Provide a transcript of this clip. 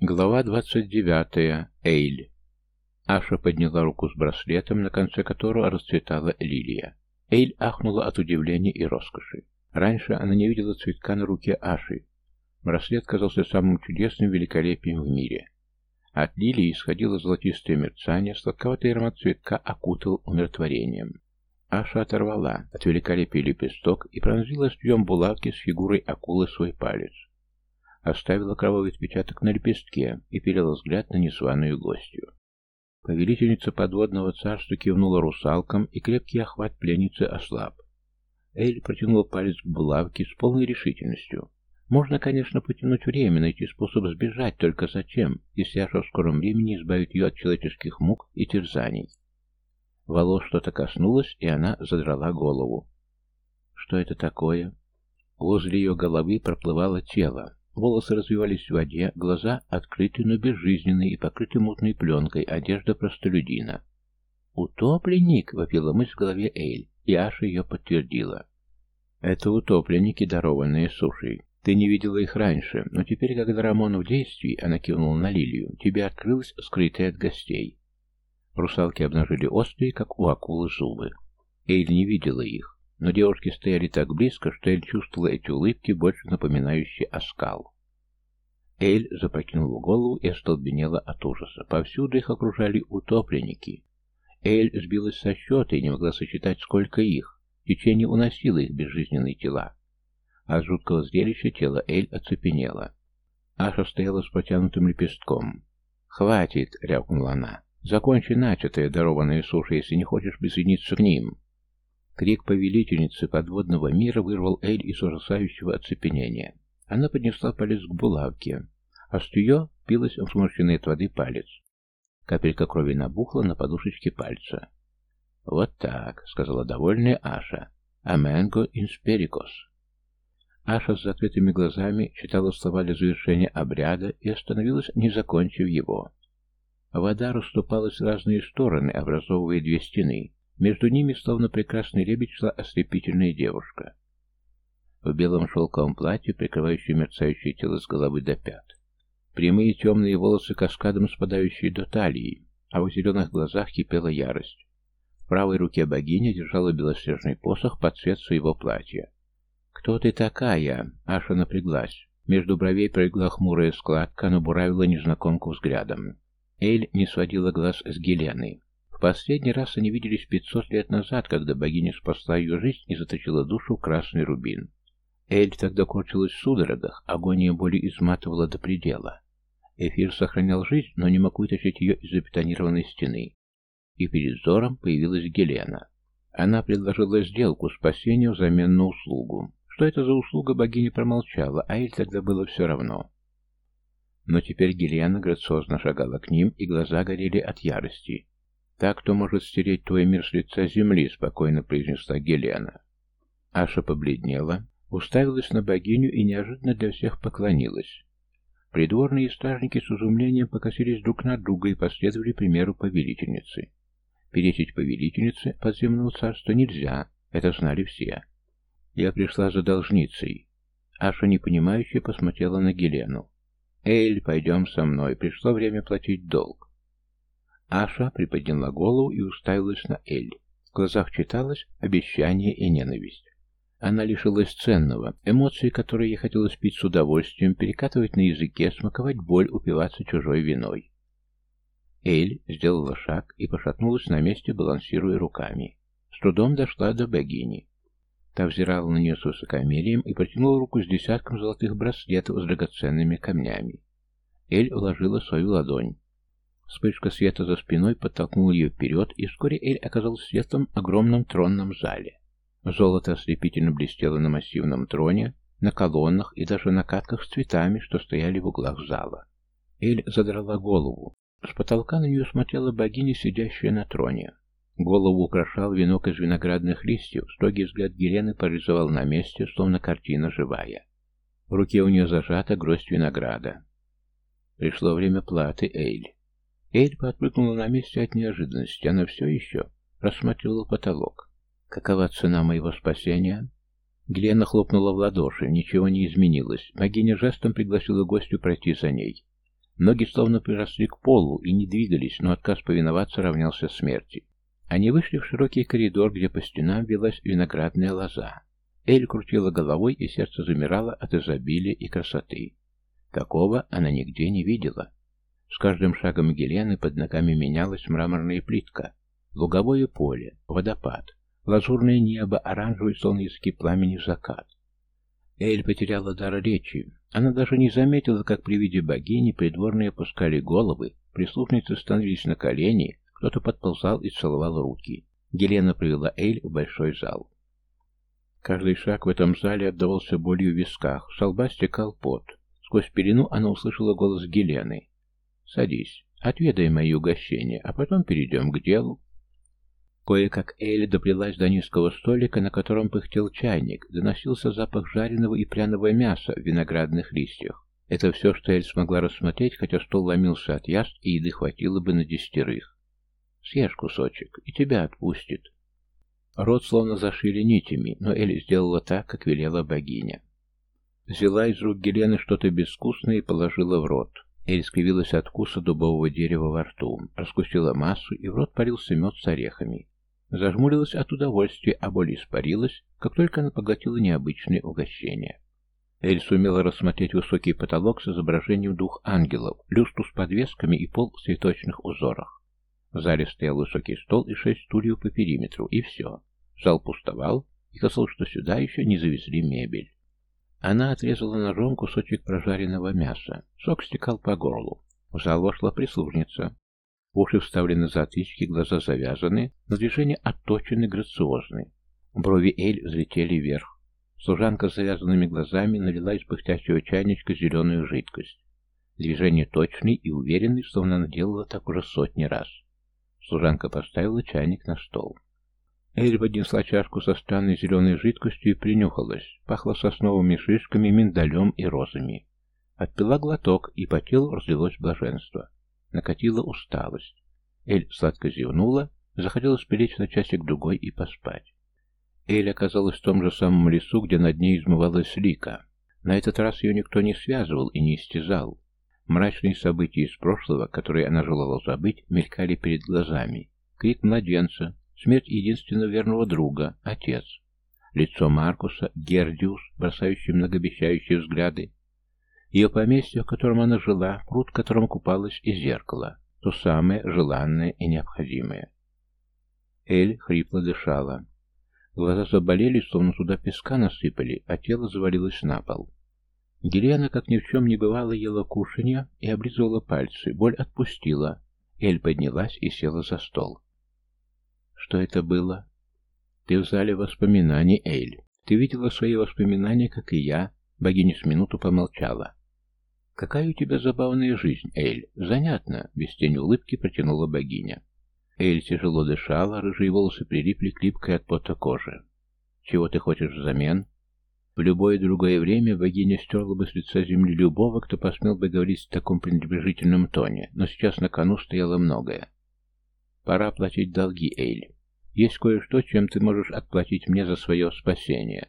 Глава 29. Эйль. Аша подняла руку с браслетом, на конце которого расцветала лилия. Эйль ахнула от удивления и роскоши. Раньше она не видела цветка на руке Аши. Браслет казался самым чудесным великолепием в мире. От лилии исходило золотистое мерцание, сладковатый аромат цветка окутал умиротворением. Аша оторвала от великолепия лепесток и пронзила острием булавки с фигурой акулы свой палец оставила кровавый отпечаток на лепестке и перела взгляд на незваную гостью. Повелительница подводного царства кивнула русалкам, и крепкий охват пленницы ослаб. Эль протянула палец к булавке с полной решительностью. Можно, конечно, потянуть время, найти способ сбежать, только зачем, если Аша в скором времени избавит ее от человеческих мук и терзаний. Волос что-то коснулось, и она задрала голову. Что это такое? Возле ее головы проплывало тело. Волосы развивались в воде, глаза открыты, но безжизненные и покрыты мутной пленкой, одежда простолюдина. «Утопленник!» — вопила мысль в голове Эйль, и Аша ее подтвердила. «Это утопленники, дарованные сушей. Ты не видела их раньше, но теперь, когда Рамон в действии, она кивнула на Лилию, тебе открылась скрытая от гостей». Русалки обнажили острые, как у акулы, зубы. Эйль не видела их. Но девушки стояли так близко, что Эль чувствовала эти улыбки, больше напоминающие оскал. Эль запрокинула голову и остолбенела от ужаса. Повсюду их окружали утопленники. Эль сбилась со счета и не могла сосчитать, сколько их. Течение уносило их безжизненные тела. От жуткого зрелища тело Эль оцепенело. Аша стояла с протянутым лепестком. «Хватит!» — рявкнула она. «Закончи начатое, дарованное суши, если не хочешь присоединиться к ним!» Крик повелительницы подводного мира вырвал Эль из ужасающего оцепенения. Она поднесла палец к булавке. Острие пилась в от воды палец. Капелька крови набухла на подушечке пальца. «Вот так», — сказала довольная Аша. «Аменго инсперикос». Аша с закрытыми глазами читала слова для завершения обряда и остановилась, не закончив его. Вода расступалась в разные стороны, образовывая две стены, между ними, словно прекрасный лебедь, шла ослепительная девушка. В белом шелковом платье, прикрывающее мерцающее тело с головы до пят. Прямые темные волосы каскадом спадающие до талии, а в зеленых глазах кипела ярость. В правой руке богиня держала белоснежный посох под цвет своего платья. «Кто ты такая?» — Аша напряглась. Между бровей пролегла хмурая складка, но буравила незнакомку взглядом. Эль не сводила глаз с Гелены. Последний раз они виделись пятьсот лет назад, когда богиня спасла ее жизнь и заточила душу в красный рубин. Эль тогда корчилась в судорогах, агония боли изматывала до предела. Эфир сохранял жизнь, но не мог вытащить ее из забетонированной стены. И перед взором появилась Гелена. Она предложила сделку спасения взамен на услугу. Что это за услуга, богиня промолчала, а Эль тогда было все равно. Но теперь Гелена грациозно шагала к ним, и глаза горели от ярости. «Так, кто может стереть твой мир с лица земли», — спокойно произнесла Гелена. Аша побледнела, уставилась на богиню и неожиданно для всех поклонилась. Придворные стражники с изумлением покосились друг на друга и последовали примеру повелительницы. Перечить повелительнице подземного царства нельзя, это знали все. Я пришла за должницей. Аша непонимающе посмотрела на Гелену. «Эль, пойдем со мной, пришло время платить долг». Аша приподняла голову и уставилась на Эль. В глазах читалось обещание и ненависть. Она лишилась ценного, эмоции, которые ей хотелось пить с удовольствием, перекатывать на языке, смаковать боль, упиваться чужой виной. Эль сделала шаг и пошатнулась на месте, балансируя руками. С трудом дошла до богини. Та взирала на нее с высокомерием и протянула руку с десятком золотых браслетов с драгоценными камнями. Эль вложила свою ладонь. Вспышка света за спиной подтолкнула ее вперед, и вскоре Эль оказалась в светлом огромном тронном зале. Золото ослепительно блестело на массивном троне, на колоннах и даже на катках с цветами, что стояли в углах зала. Эль задрала голову. С потолка на нее смотрела богиня, сидящая на троне. Голову украшал венок из виноградных листьев, строгий взгляд Гелены парализовал на месте, словно картина живая. В руке у нее зажата гроздь винограда. Пришло время платы, Эйль. Эйль подпрыгнула на месте от неожиданности. Она все еще рассматривала потолок. «Какова цена моего спасения?» Глена хлопнула в ладоши. Ничего не изменилось. Магиня жестом пригласила гостю пройти за ней. Ноги словно приросли к полу и не двигались, но отказ повиноваться равнялся смерти. Они вышли в широкий коридор, где по стенам велась виноградная лоза. Эль крутила головой, и сердце замирало от изобилия и красоты. Такого она нигде не видела. С каждым шагом Гелены под ногами менялась мраморная плитка, луговое поле, водопад, лазурное небо, оранжевый солнечный пламени закат. Эль потеряла дар речи. Она даже не заметила, как при виде богини придворные опускали головы, прислужницы становились на колени, кто-то подползал и целовал руки. Гелена привела Эль в большой зал. Каждый шаг в этом зале отдавался болью в висках, с лба стекал пот. Сквозь пелену она услышала голос Гелены. «Садись, отведай мои угощения, а потом перейдем к делу». Кое-как Элли доплелась до низкого столика, на котором пыхтел чайник, доносился запах жареного и пряного мяса в виноградных листьях. Это все, что Эль смогла рассмотреть, хотя стол ломился от яств, и еды хватило бы на десятерых. «Съешь кусочек, и тебя отпустит». Рот словно зашили нитями, но Элли сделала так, как велела богиня. Взяла из рук Гелены что-то безвкусное и положила в рот. Эль скривилась от вкуса дубового дерева во рту, раскусила массу, и в рот парился мед с орехами. Зажмурилась от удовольствия, а боль испарилась, как только она поглотила необычное угощение. Эль сумела рассмотреть высокий потолок с изображением двух ангелов, люстру с подвесками и пол в цветочных узорах. В зале стоял высокий стол и шесть стульев по периметру, и все. Зал пустовал, и казалось, что сюда еще не завезли мебель. Она отрезала ножом кусочек прожаренного мяса. Сок стекал по горлу. В зал вошла прислужница. Уши вставлены затычки, глаза завязаны, но движения отточены, грациозны. Брови Эль взлетели вверх. Служанка с завязанными глазами налила из пыхтящего чайничка зеленую жидкость. Движение точный и уверенный, словно она делала так уже сотни раз. Служанка поставила чайник на стол. Эль поднесла чашку со странной зеленой жидкостью и принюхалась. Пахло сосновыми шишками, миндалем и розами. Отпила глоток, и по телу разлилось блаженство. Накатила усталость. Эль сладко зевнула, захотелось перечь на часик другой и поспать. Эль оказалась в том же самом лесу, где над ней измывалась Лика. На этот раз ее никто не связывал и не истязал. Мрачные события из прошлого, которые она желала забыть, мелькали перед глазами. Крик младенца, смерть единственного верного друга, отец. Лицо Маркуса, Гердиус, бросающий многообещающие взгляды. Ее поместье, в котором она жила, пруд, в котором купалась, и зеркало. То самое желанное и необходимое. Эль хрипло дышала. Глаза заболели, словно туда песка насыпали, а тело завалилось на пол. Гелена, как ни в чем не бывало, ела кушанье и облизывала пальцы. Боль отпустила. Эль поднялась и села за стол. Что это было? Ты в зале воспоминаний, Эль. Ты видела свои воспоминания, как и я. Богиня с минуту помолчала. Какая у тебя забавная жизнь, Эль. Занятно, без тени улыбки протянула богиня. Эль тяжело дышала, рыжие волосы прилипли к липкой от пота кожи. Чего ты хочешь взамен? В любое другое время богиня стерла бы с лица земли любого, кто посмел бы говорить в таком пренебрежительном тоне, но сейчас на кону стояло многое. Пора платить долги, Эйль. Есть кое-что, чем ты можешь отплатить мне за свое спасение.